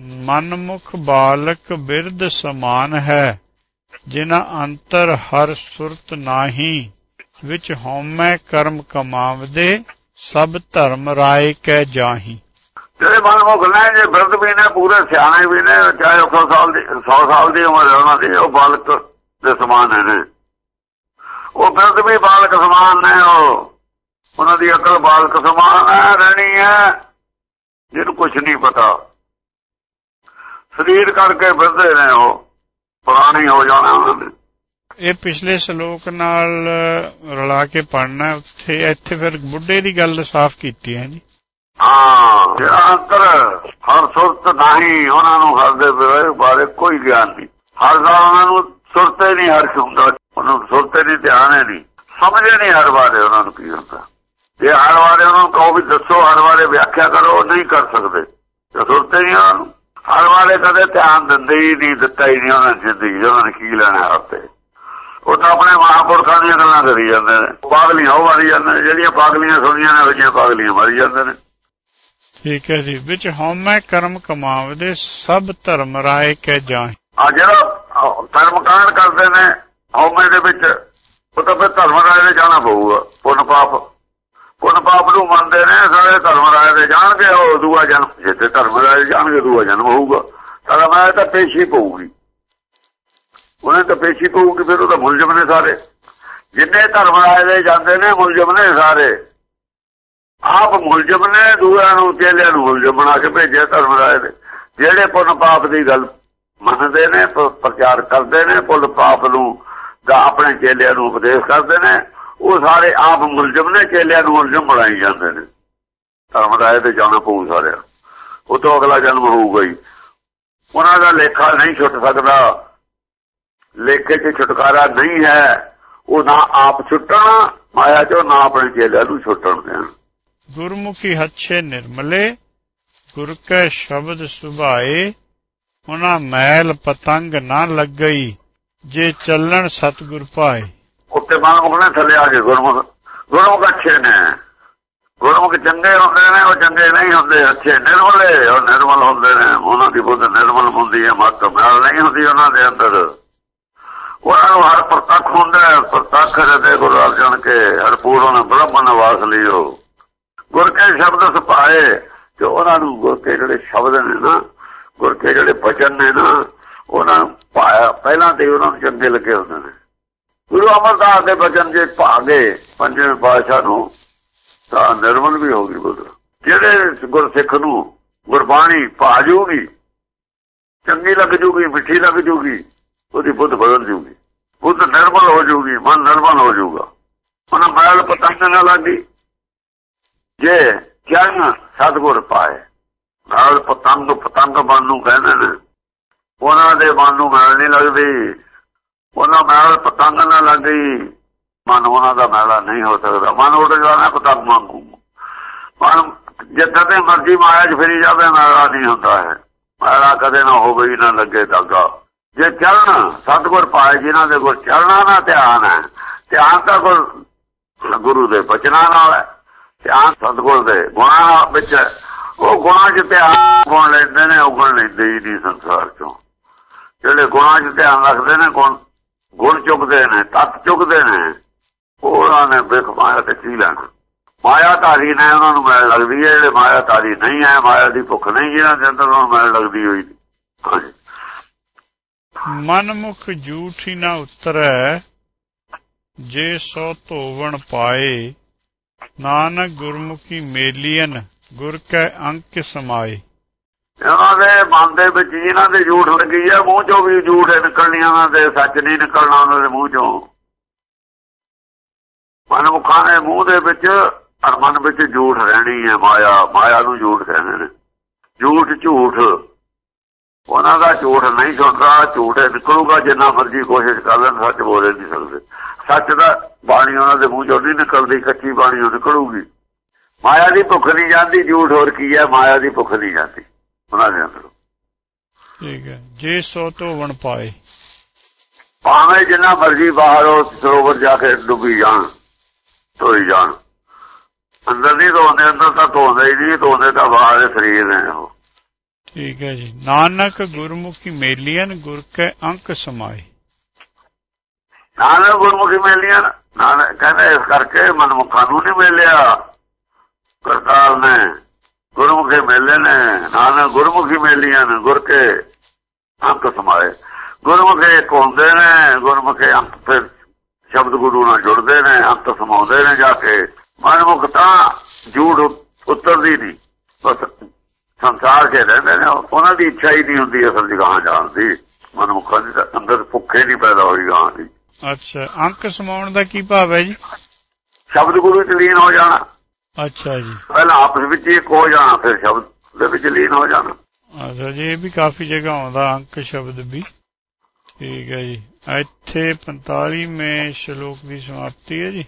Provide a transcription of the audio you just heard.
ਮਨਮੁਖ ਬਾਲਕ ਬਿਰਧ ਸਮਾਨ ਹੈ ਜਿਨਾ ਅੰਤਰ ਹਰ ਸੁਰਤ ਨਾਹੀ, ਵਿੱਚ ਹਉਮੈ ਕਰਮ ਕਮਾਵਦੇ, ਸਭ ਧਰਮ ਰਾਏ ਕੈ ਜਾਹੀ। ਜਿਹੜੇ ਮਨਮੁਖ ਨੇ, ਜੇ ਬਿਰਧ ਵੀ ਨੇ, ਪੂਰੇ ਸਿਆਣੇ ਵੀ ਨੇ, ਚਾਹੇ 100 ਸਾਲ ਦੀ 100 ਸਾਲ ਦੀ ਉਮਰ ਉਹਨਾਂ ਦੀ, ਉਹ ਬਾਲਕ ਦੇ ਸਮਾਨ ਨੇ ਉਹ ਬਿਰਧ ਵੀ ਬਾਲਕ ਸਮਾਨ ਨੇ, ਉਹ ਉਹਨਾਂ ਦੀ ਅਕਲ ਬਾਲਕ ਸਮਾਨ ਹੈ, ਰਹਿਣੀ ਹੈ, ਜਿਹਨੂੰ ਕੁਝ ਨਹੀਂ ਪਤਾ। ਸਰੀਰ ਕਰਕੇ ਬਿਰਧੇ ਨੇ ਉਹ ਪੁਰਾਣੀ ਹੋ ਜਾਣਾ ਉਹਨਾਂ ਨੇ ਇਹ ਪਿਛਲੇ ਸ਼ਲੋਕ ਨਾਲ ਰਲਾ ਕੇ ਪੜਨਾ ਉੱਥੇ ਇੱਥੇ ਫਿਰ ਬੁੱਢੇ ਦੀ ਗੱਲ ਸਾਫ਼ ਕੀਤੀ ਹੈ ਜੀ। ਹਾਂ ਜਿਹੜਾ ਅੰਤਰ ਹਰ ਸੁਰਤ ਨਹੀਂ ਉਹਨਾਂ ਨੂੰ ਹਰ ਦੇ ਬਾਰੇ ਕੋਈ ਗਿਆਨ ਨਹੀਂ। ਹਰ ਦਾ ਉਹਨਾਂ ਨੂੰ ਸੁਰਤੇ ਨਹੀਂ ਹਰ ਹੁੰਦਾ ਉਹਨਾਂ ਨੂੰ ਸੁਰਤੇ ਨਹੀਂ ਧਿਆਨ ਹੈ ਨਹੀਂ। ਸਮਝੇ ਨਹੀਂ ਹਰ ਬਾਰੇ ਉਹਨਾਂ ਨੂੰ ਕੀ ਹੁੰਦਾ। ਜੇ ਹਰ ਬਾਰੇ ਉਹਨਾਂ ਨੂੰ ਕਹੋ ਵੀ ਦੱਸੋ ਹਰ ਬਾਰੇ ਵਿਆਖਿਆ ਕਰੋ ਉਹ ਨਹੀਂ ਕਰ ਸਕਦੇ। ਸੁਰਤੇ ਨਹੀਂ ਉਹਨਾਂ ਨੂੰ। ਹਰ ਬਾਰੇ ਕਦੇ ਧਿਆਨ ਦਿੰਦੇ ਹੀ ਨਹੀਂ ਦਿੱਤਾ ਹੀ ਨਹੀਂ ਉਹਨਾਂ ਜ਼ਿੰਦਗੀ ਉਹਨਾਂ ਨੇ ਕੀ ਲੈਣਾ ਹੱਥੇ ਉਹ ਤਾਂ ਆਪਣੇ ਮਹਾਂਪੁਰਖਾਂ ਦੀਆਂ ਗੱਲਾਂ ਕਰੀ ਜਾਂਦੇ ਨੇ। ਪਾਗਲੀਆਂ ਉਹ ਮਾਰੀ ਜਾਂਦੇ ਨੇ। ਜਿਹੜੀਆਂ ਪਾਗਲੀਆਂ ਸੁਣੀਆਂ ਨੇ ਉਹ ਪਾਗਲੀਆਂ ਮਾਰੀ ਜਾਂਦੇ ਨੇ। ਠੀਕ ਹੈ ਜੀ। ਵਿੱਚ ਹਉਮੈ ਕਰਮ ਕਮਾਵਦੇ ਸਭ ਧਰਮ ਰਾਏ ਕੈ ਜਾਹੀ। ਆ ਜਿਹੜਾ ਧਰਮ ਕਾਂਡ ਕਰਦੇ ਨੇ ਹਉਮੈ ਦੇ ਵਿੱਚ ਉਹ ਤਾਂ ਫਿਰ ਧਰਮ ਰਾਏ ਦੇ ਜਾਣਾ ਪਊਗਾ। ਪੁੰਨ ਪਾਪ ਪੁੰਨ ਪਾਪ ਨੂੰ ਮੰਨਦੇ ਨੇ ਸਾਰੇ ਧਰਮ ਰਾਏ ਦੇ ਜਾਣਗੇ, ਉਹ ਦੂਆ ਜਨਮ ਜਿੱਥੇ ਧਰਮ ਰਾਜ ਜਾਣਗੇ, ਦੂਆ ਜਨਮ ਹੋਊਗਾ। ਧਰਮ ਰਾਏ ਤਾਂ ਪੇਸ਼ੀ ਪਊਗੀ। ਉਹਨੇ ਤਾਂ ਪੇਸ਼ੀ ਪਊਗੀ, ਫਿਰ ਉਹ ਤਾਂ ਮੁਲਜ਼ਮ ਨੇ ਸਾਰੇ। ਜਿੰਨੇ ਧਰਮ ਰਾਏ ਦੇ ਜਾਂਦੇ ਨੇ, ਮੁਲਜ਼ਮ ਨੇ ਸਾਰੇ। ਆਪ ਮੁਲਜ਼ਮ ਨੇ ਦੂਆ ਨੂੰ, ਚੇਲਿਆਂ ਨੂੰ ਮੁਲਜ਼ਮ ਬਣਾ ਕੇ ਭੇਜਿਆ ਧਰਮ ਰਾਏ ਦੇ ਜਿਹੜੇ ਪੁੰਨ ਪਾਪ ਦੀ ਗੱਲ ਮੰਨਦੇ ਨੇ ਪ੍ਰਚਾਰ ਕਰਦੇ ਨੇ, ਪੁੰਨ ਪਾਪ ਨੂੰ, ਦਾ ਆਪਣੇ ਚੇਲਿਆਂ ਨੂੰ ਉਪਦੇਸ਼ ਕਰਦੇ ਨੇ ਉਹ ਸਾਰੇ ਆਪ ਮੁਲਜ਼ਮ ਨੇ ਚੇਲਿਆਂ ਨੂੰ ਮੁਲਜ਼ਮ ਬਣਾਈ ਜਾਂਦੇ ਨੇ। ਧਰਮ ਰਾਏ ਤੇ ਜਾਣਾ ਪਊ ਸਾਰਿਆਂ ਉਹ ਤੋਂ ਅਗਲਾ ਜਨਮ ਹੋਊਗਾ ਹੀ। ਉਹਨਾਂ ਦਾ ਲੇਖਾ ਨਹੀਂ ਛੁੱਟ ਸਕਦਾ। ਲੇਖੇ 'ਚ ਛੁਟਕਾਰਾ ਨਹੀਂ ਹੈ। ਉਹ ਨਾ ਆਪ ਛੁੱਟਣਾ, ਮਾਇਆ 'ਚੋਂ ਨਾ ਆਪਣੇ ਚੇਲਿਆਂ ਨੂੰ ਛੁੱਟਣ ਦੇਣ। ਗੁਰਮੁਖੀ ਹੱਛੇ ਨਿਰਮਲੇ, ਗੁਰ ਕੈ ਸ਼ਬਦ ਸੁਭਾਏ, ਉਹਨਾਂ ਮੈਲ ਪਤੰਗ ਨਾ ਲੱਗਈ, ਜੇ ਚੱਲਣ ਸਤਗੁਰ ਪਾਏ ਉੱਤੇ ਮਨਮੁਖ ਨੇ ਥੱਲੇ ਆ ਕੇ ਗੁਰਮੁਖ ਗੁਰਮੁਖ ਅੱਛੇ ਨੇ। ਗੁਰਮੁਖ ਚੰਗੇ ਹੁੰਦੇ ਨੇ, ਉਹ ਚੰਗੇ ਨਹੀਂ ਹੁੰਦੇ, ਅੱਛੇ ਨਿਰਮਲੇ ਉਹ ਨਿਰਮਲ ਹੁੰਦੇ ਨੇ। ਉਹਨਾਂ ਦੀ ਬੁੱਧ ਨਿਰਮਲ ਹੁੰਦੀ ਹੈ ਮਤ ਮੈਲ ਨਹੀਂ ਹੁੰਦੀ ਉਹਨਾਂ ਦੇ ਅੰਦਰ। ਉਹਨਾਂ ਨੂੰ ਹਰ ਪ੍ਰਤੱਖ ਹੁੰਦਾ ਪ੍ਰਤੱਖ ਦੇ ਗੁਰੂ ਅਰਜਨ ਕੇ ਹਰ ਪੂਰਨ ਬ੍ਰਹਮਨ ਵਾਸ ਲਿਓ। ਗੁਰ ਕੇ ਸ਼ਬਦ ਸੁਭਾਏ, ਤੇ ਉਹਨਾਂ ਨੂੰ ਗੁਰ ਕੇ ਜਿਹੜੇ ਸ਼ਬਦ ਨੇ ਨਾ, ਗੁਰ ਕੇ ਜਿਹੜੇ ਬਚਨ ਨੇ ਨਾ, ਉਹਨਾਂ ਪਾਇਆ, ਪਹਿਲਾਂ ਤੇ ਉਹਨਾਂ ਨੂੰ ਚੰਗੇ ਲੱਗੇ ਹੁੰਦੇ ਨੇ। ਗੁਰੂ ਅਮਰਦਾਸ ਦੇ ਬਚਨ ਜੇ ਭਾਗੇ ਪੰਜਵੇਂ ਪਾਤਸ਼ਾਹ ਨੂੰ, ਤਾਂ ਨਿਰਮਲ ਵੀ ਹੋ ਗਈ ਬੁੱਧ ਜਿਹੜੇ ਗੁਰਸਿੱਖ ਨੂੰ ਗੁਰਬਾਣੀ ਭਾਜੂਗੀ, ਚੰਗੀ ਲੱਗ ਜੂਗੀ, ਮਿੱਠੀ ਲੱਗ ਜੂਗੀ, ਉਹਦੀ ਬੁੱਧ ਬਦਲ ਜੂਗੀ। ਬੁੱਧ ਨਿਰਮਲ ਹੋ ਜੂਗੀ, ਮਨ ਨਿਰਮਲ ਹੋ ਜਾਊਗਾ ਉਹਨਾਂ ਮੈਲ ਪਤੰਗ ਨਾ ਲੱਗੀ ਜੇ ਚਰਨ ਸਤਗੁਰ ਪਾਏ, ਨਾਲ ਪਤੰਗ ਪਤੰਗ ਮਨ ਨੂੰ ਕਹਿੰਦੇ ਨੇ। ਉਹਨਾਂ ਦੇ ਮਨ ਨੂੰ ਮੈਲ ਨਹੀਂ ਲੱਗਦੀ। ਉਹਨਾਂ ਮੈਲ ਪਤੰਗ ਨਾ ਲੱਗੀ ਮਨ ਉਹਨਾਂ ਦਾ ਮੈਲਾ ਨਹੀਂ ਹੋ ਸਕਦਾ। ਮਨ ਉੱਡ ਜਾਣਾ ਪਤੰਗ ਵਾਂਗੂ। ਮਨ ਜਿੱਦਾਂ ਤੇ ਮਰਜ਼ੀ ਮਾਇਆ 'ਚ ਫਿਰੀ ਜਾਵੇ, ਮੈਲਾ ਨਹੀਂ ਹੁੰਦਾ ਹੈ ਮੈਲਾ ਕਦੇ ਨਾ ਹੋਵੇ ਹੀ ਨਾ ਲੱਗੇ ਦਾਗਾ। ਜੇ ਚਰਨ ਸਤਗੁਰ ਪਾਏ ਜਿਨ੍ਹਾਂ ਦੇ ਕੋਲ ਚਰਨਾ ਨਾ ਧਿਆਨ ਹੈ। ਧਿਆਨ ਤਾਂ ਗੁਰੂ ਦੇ ਬਚਨਾਂ ਨਾਲ ਹੈ। ਧਿਆਨ ਸਤਗੁਰ ਦੇ ਗੁਣਾ ਵਿੱਚ ਉਹ ਗੁਣਾਂ 'ਚ ਧਿਆਨ ਗੁਣ ਲੈਂਦੇ ਨੇ, ਉਹ ਗੁਣ ਲੈਂਦੇ ਹੀ ਨਹੀਂ ਸੰਸਾਰ 'ਚੋਂ। ਜਿਹੜੇ ਗੁਣਾ 'ਚ ਧਿਆਨ ਰੱਖਦੇ ਨੇ, ਗੁਣ ਗੁਣ ਚੁੱਕਦੇ ਨੇ, ਤੱਤ ਚੁੱਕਦੇ ਨੇ। ਉਹਨਾਂ ਨੇ ਵਿਖ ਮਾਇਆ ਤੇ ਕੀ ਲੈਣਾ? ਮਾਇਆ ਧਾਰੀ ਨੇ ਉਹਨਾਂ ਨੂੰ ਮੈਲ ਲੱਗਦੀ ਹੈ, ਜਿਹੜੇ ਮਾਇਆ ਧਾਰੀ ਨਹੀਂ ਹੈ, ਮਾਇਆ ਦੀ ਭੁੱਖ ਨਹੀਂ ਜਿਹਨਾਂ ਦੇ ਅੰਦਰ ਉਹਨਾਂ ਮੈਲ ਲੱਗਦੀ ਹੋਈ ਮਨਮੁਖ ਝੂਠੀ ਨਾ ਉਤਰੈ, ਜੇ ਸੋ ਧੋਵਣ ਪਾਏ, ਨਾਨਕ ਗੁਰਮੁਖੀ ਮੇਲੀਅਨ, ਗੁਰ ਕੈ ਅੰਕ ਸਮਾਏ। ਇਹਨਾਂ ਦੇ ਮਨ ਦੇ ਵਿੱਚ ਜਿਨ੍ਹਾਂ ਦੇ ਝੂਠ ਲੱਗੀ ਹੈ ਮੂੰਹ ਚੋਂ ਵੀ ਝੂਠ ਨਿਕਲਣੀ ਉਹਨਾਂ ਦੇ, ਸੱਚ ਨਹੀਂ ਨਿਕਲਣਾ ਉਹਨਾਂ ਦੇ ਮੂੰਹ ਚੋਂ। ਮਨਮੁਖਾਂ ਦੇ ਮੂੰਹ ਦੇ ਵਿੱਚ ਅਰ ਮਨ ਵਿੱਚ ਝੂਠ ਰਹਿਣੀ ਹੈ, ਮਾਇਆ ਮਾਇਆ ਨੂੰ ਝੂਠ ਕਹਿੰਦੇ ਨੇ। ਝੂਠ ਝੂਠ। ਉਹਨਾਂ ਦਾ ਝੂਠ ਨਹੀਂ ਸੁਣਦਾ, ਝੂਠ ਨਿਕਲੂਗਾ, ਜਿੰਨਾ ਮਰਜ਼ੀ ਕੋਸ਼ਿਸ਼ ਕਰ ਲੈਣ, ਸੱਚ ਬੋਲੇ ਨਹੀਂ ਸਕਦੇ। ਸੱਚ ਦਾ ਬਾਣੀ ਉਹਨਾਂ ਦੇ ਮੂੰਹ ਚੋਂ ਨਹੀਂ ਨਿਕਲਦੀ, ਕੱਚੀ ਬਾਣੀ ਉਹ ਨਿਕਲੂਗੀ। ਮਾਇਆ ਦੀ ਭੁੱਖ ਨਹੀਂ ਜਾਂਦੀ, ਝੂਠ ਹੋਰ ਕੀ ਹੈ, ਮਾਇਆ ਦੀ ਭੁੱਖ ਨਹੀਂ ਜਾਂਦੀ। ਉਹਨਾਂ ਦੇ ਅੰਦਰ ਠੀਕ ਹੈ। ਜੇ ਸੋ ਧੋਵਣ ਪਾਏ। ਭਾਵੇਂ ਜਿੰਨਾ ਮਰਜ਼ੀ ਬਾਹਰ ਉਹ ਸਰੋਵਰ ਜਾ ਕੇ ਡੁੱਬੀ ਜਾਣ ਧੋਈ ਜਾਣ। ਅੰਦਰ ਨਹੀਂ ਧੋਂਦੇ ਅੰਦਰ ਤਾਂ ਧੋਂਦੇ ਹੀ ਨਹੀਂ ਧੋਂਦੇ ਤਾਂ ਬਾਹਰ ਦੇ ਸਰੀਰ ਨੇ ਉਹ। ਠੀਕ ਹੈ ਜੀ। ਨਾਨਕ ਗੁਰਮੁਖੀ ਮੇਲੀਆਂ ਗੁਰ ਕੈ ਅੰਕ ਸਮਾਏ। ਨਾਨਕ ਗੁਰਮੁਖੀ ਮਿਲਿਆ ਨਾਨਕ ਕਹਿੰਦਾ ਇਸ ਕਰਕੇ ਮਨਮੁਖਾਂ ਨੂੰ ਨਹੀਂ ਮਿਲਿਆ। ਕਰਤਾਰ ਨੇ ਗੁਰਮੁਖੇ ਮਿਲੇ ਨੇ ਨਾਨਕ ਗੁਰਮੁਖੀ ਮਿਲੀਆਂ ਨੇ ਗੁਰ ਕੇ ਅੰਕ ਸਮਾਏ। ਗੁਰਮੁਖੇ ਇੱਕ ਹੁੰਦੇ ਨੇ ਗੁਰਮੁਖੇ ਅੰਕ ਫਿਰ ਸ਼ਬਦ ਗੁਰੂ ਨਾਲ ਜੁੜਦੇ ਨੇ ਅੰਕ ਸਮਾਉਂਦੇ ਨੇ ਜਾ ਕੇ। ਮਨਮੁਖ ਤਾਂ ਝੂਠ ਉਤਰਦੀ ਨਹੀਂ। ਬਸ ਸੰਸਾਰ ਕੇ ਰਹਿੰਦੇ ਨੇ ਉਹਨਾਂ ਦੀ ਇੱਛਾ ਹੀ ਨਹੀਂ ਹੁੰਦੀ ਅਸਲ ਜਗ੍ਹਾ ਜਾਣ ਦੀ। ਮਨਮੁਖਾਂ ਦੀ ਅੰਦਰ ਭੁੱਖੇ ਨਹੀਂ ਪੈਦਾ ਹੋਈ ਗਾਂ ਦੀ। ਅੱਛਾ ਅੰਕ ਸਮਾਉਣ ਦਾ ਕੀ ਭਾਵ ਹੈ ਜੀ? ਸ਼ਬਦ ਗੁਰੂ ਚ ਲੀਨ ਹੋ ਜਾਣਾ। ਅੱਛਾ ਜੀ। ਪਹਿਲਾਂ ਆਪਸ ਵਿੱਚ ਇੱਕ ਹੋ ਜਾਣਾ ਫਿਰ ਸ਼ਬਦ ਦੇ ਵਿੱਚ ਲੀਨ ਹੋ ਜਾਣਾ। ਅੱਛਾ ਜੀ ਇਹ ਵੀ ਕਾਫੀ ਜਗ੍ਹਾ ਆਉਂਦਾ ਅੰਕ ਸ਼ਬਦ ਵੀ। ਠੀਕ ਹੈ ਜੀ। ਇੱਥੇ 45ਵੇਂ ਸ਼ਲੋਕ ਦੀ ਸਮਾਪਤੀ ਹੈ ਜੀ।